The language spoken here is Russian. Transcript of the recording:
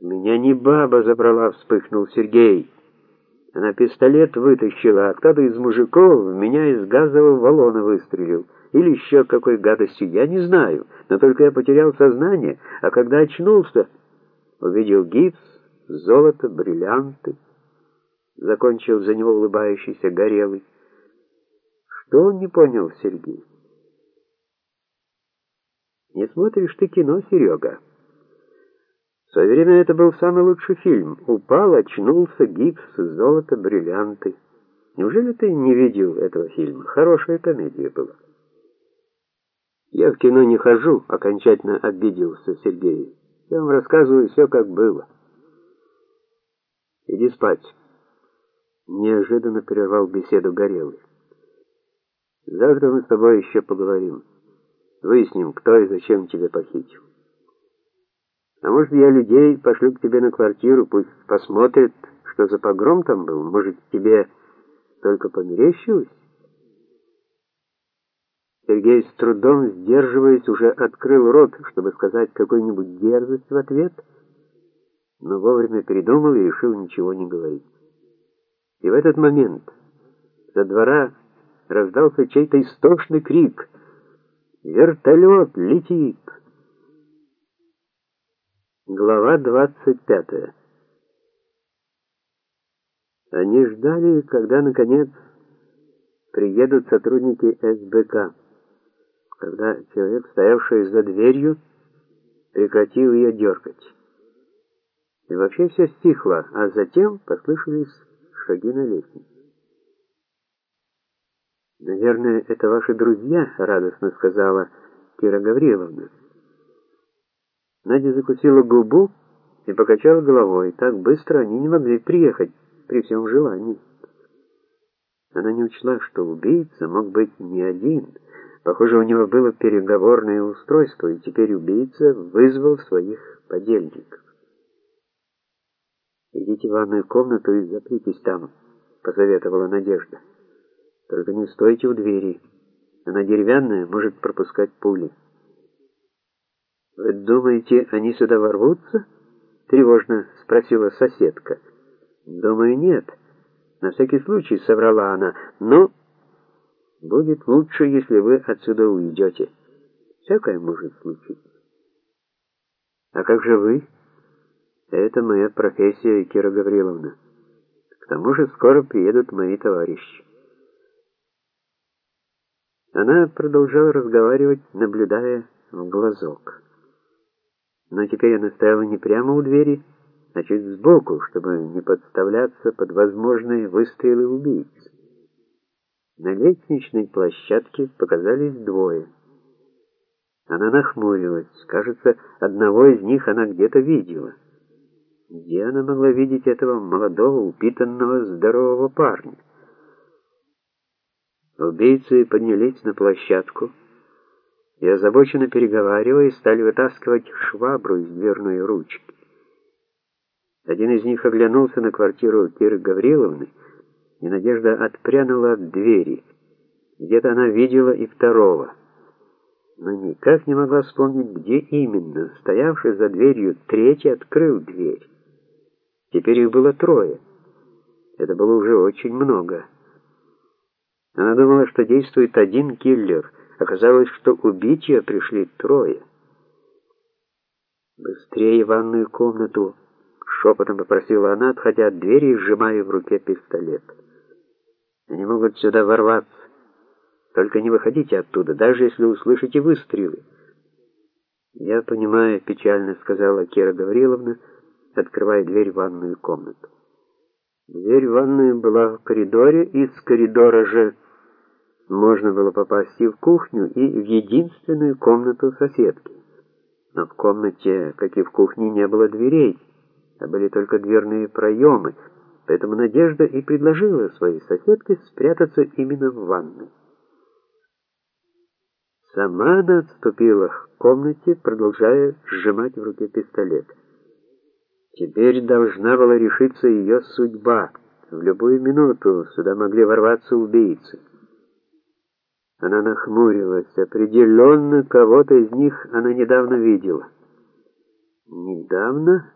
Меня не баба забрала, вспыхнул Сергей. Она пистолет вытащила, а кто-то из мужиков в меня из газового баллона выстрелил. Или еще какой гадостью, я не знаю. Но только я потерял сознание, а когда очнулся, увидел гипс, золото, бриллианты. Закончил за него улыбающийся Горелый. Что он не понял, Сергей? Не смотришь ты кино, Серега? В свое время это был самый лучший фильм. Упал, очнулся, гипс, золото, бриллианты. Неужели ты не видел этого фильма? Хорошая комедия была. Я в кино не хожу, окончательно обиделся Сергей. Я вам рассказываю все, как было. Иди спать. Неожиданно прервал беседу Горелый. Завтра мы с тобой еще поговорим. Выясним, кто и зачем тебя похитил. А может, я людей пошлю к тебе на квартиру, пусть посмотрят, что за погром там был. Может, тебе только померещилось? Сергей с трудом сдерживаясь уже открыл рот, чтобы сказать какую-нибудь дерзость в ответ, но вовремя передумал и решил ничего не говорить. И в этот момент со двора раздался чей-то истошный крик: "Вертолет летит!" Глава 25. Они ждали, когда наконец приедут сотрудники СБК. Когда человек, стоявший за дверью, прекратил ее дергать. И вообще все стихло, а затем послышались шаги на лестнице. «Наверное, это ваши друзья», — радостно сказала Кира Гавриловна. Надя закусила губу и покачала головой. Так быстро они не могли приехать при всем желании. Она не учла, что убийца мог быть не один. Похоже, у него было переговорное устройство, и теперь убийца вызвал своих подельников. «Идите в ванную комнату и запритесь там», — посоветовала Надежда. «Только не стойте у двери. Она деревянная, может пропускать пули». «Вы думаете, они сюда ворвутся?» — тревожно спросила соседка. «Думаю, нет. На всякий случай соврала она. Но будет лучше, если вы отсюда уйдете. Всякое может случиться». «А как же вы?» «Это моя профессия, Кира Гавриловна. К тому же скоро приедут мои товарищи». Она продолжала разговаривать, наблюдая в глазок но теперь она стояла не прямо у двери, а чуть сбоку, чтобы не подставляться под возможные выстрелы убийц. На лестничной площадке показались двое. Она нахмурилась. Кажется, одного из них она где-то видела. Где она могла видеть этого молодого, упитанного, здорового парня? Убийцы поднялись на площадку и, озабоченно переговариваясь, стали вытаскивать швабру из дверной ручки. Один из них оглянулся на квартиру Киры Гавриловны, и Надежда отпрянула от двери. Где-то она видела и второго, но никак не могла вспомнить, где именно. Стоявший за дверью третий открыл дверь. Теперь их было трое. Это было уже очень много. Она думала, что действует один киллер — Оказалось, что убить ее пришли трое. «Быстрее в ванную комнату!» — шепотом попросила она, отходя от двери и сжимая в руке пистолет. «Они могут сюда ворваться. Только не выходите оттуда, даже если услышите выстрелы». «Я понимаю», — печально сказала Кира Гавриловна, открывая дверь в ванную комнату. Дверь в ванную была в коридоре, и с коридора же можно было попасть и в кухню, и в единственную комнату соседки. Но в комнате, как и в кухне, не было дверей, а были только дверные проемы, поэтому Надежда и предложила своей соседке спрятаться именно в ванной. Сама она отступила к комнате, продолжая сжимать в руке пистолет. Теперь должна была решиться ее судьба. В любую минуту сюда могли ворваться убийцы. Она нахмурилась. Определенно, кого-то из них она недавно видела. Недавно?